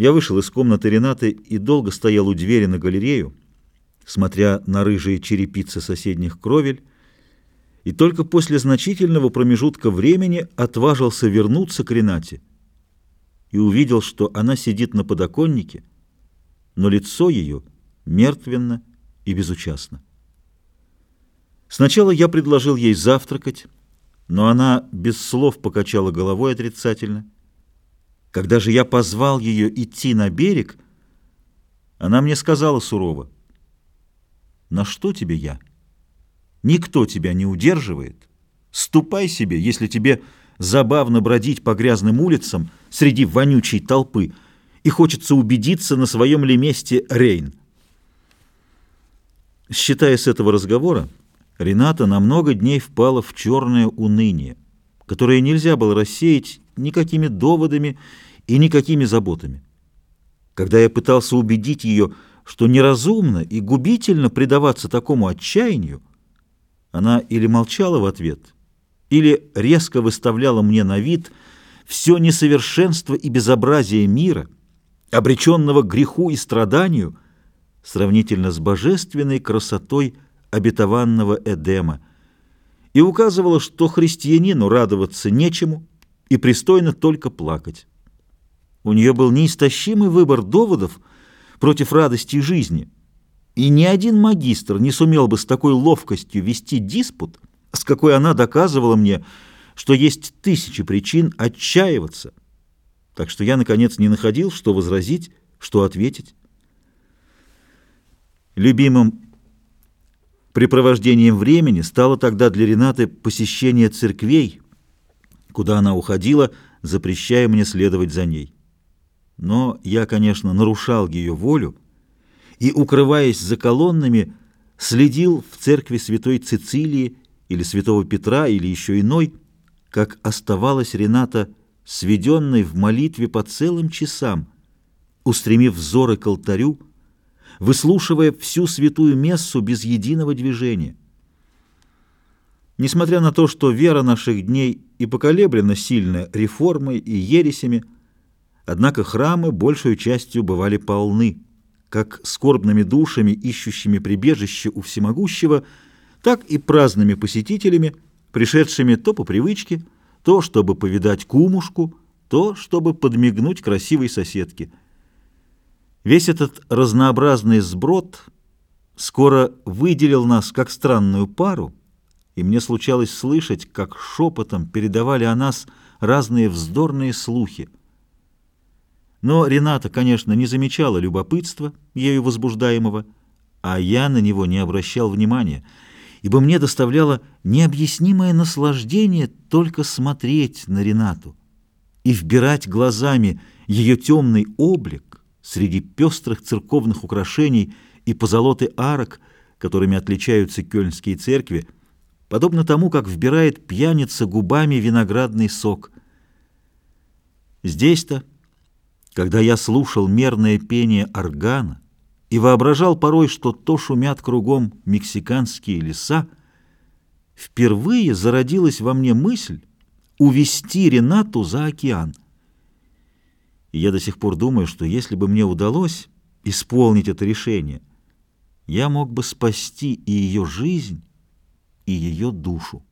Я вышел из комнаты Ренаты и долго стоял у двери на галерею, смотря на рыжие черепицы соседних кровель, и только после значительного промежутка времени отважился вернуться к Ренате и увидел, что она сидит на подоконнике, но лицо ее мертвенно и безучастно. Сначала я предложил ей завтракать, но она без слов покачала головой отрицательно. Когда же я позвал ее идти на берег, она мне сказала сурово, «На что тебе я? Никто тебя не удерживает. Ступай себе, если тебе забавно бродить по грязным улицам среди вонючей толпы и хочется убедиться на своем ли месте Рейн». Считая с этого разговора, Рената на много дней впала в черное уныние, которое нельзя было рассеять никакими доводами и никакими заботами. Когда я пытался убедить ее, что неразумно и губительно предаваться такому отчаянию, она или молчала в ответ, или резко выставляла мне на вид все несовершенство и безобразие мира, обреченного греху и страданию, сравнительно с божественной красотой обетованного Эдема, и указывала, что христианину радоваться нечему и пристойно только плакать. У нее был неистощимый выбор доводов против радости жизни, и ни один магистр не сумел бы с такой ловкостью вести диспут, с какой она доказывала мне, что есть тысячи причин отчаиваться. Так что я, наконец, не находил, что возразить, что ответить. Любимым Препровождением времени стало тогда для Ренаты посещение церквей, куда она уходила, запрещая мне следовать за ней. Но я, конечно, нарушал ее волю и, укрываясь за колоннами, следил в церкви святой Цицилии или святого Петра или еще иной, как оставалась Рената сведенной в молитве по целым часам, устремив взоры к алтарю, выслушивая всю святую мессу без единого движения. Несмотря на то, что вера наших дней и поколеблена сильно реформой и ересями, однако храмы большей частью бывали полны, как скорбными душами, ищущими прибежище у всемогущего, так и праздными посетителями, пришедшими то по привычке, то чтобы повидать кумушку, то чтобы подмигнуть красивой соседке – Весь этот разнообразный сброд скоро выделил нас как странную пару, и мне случалось слышать, как шепотом передавали о нас разные вздорные слухи. Но Рената, конечно, не замечала любопытства, ею возбуждаемого, а я на него не обращал внимания, ибо мне доставляло необъяснимое наслаждение только смотреть на Ренату и вбирать глазами ее темный облик, среди пестрых церковных украшений и позолоты арок, которыми отличаются кёльнские церкви, подобно тому, как вбирает пьяница губами виноградный сок. Здесь-то, когда я слушал мерное пение органа и воображал порой, что то шумят кругом мексиканские леса, впервые зародилась во мне мысль увести Ренату за океан. И я до сих пор думаю, что если бы мне удалось исполнить это решение, я мог бы спасти и ее жизнь, и ее душу.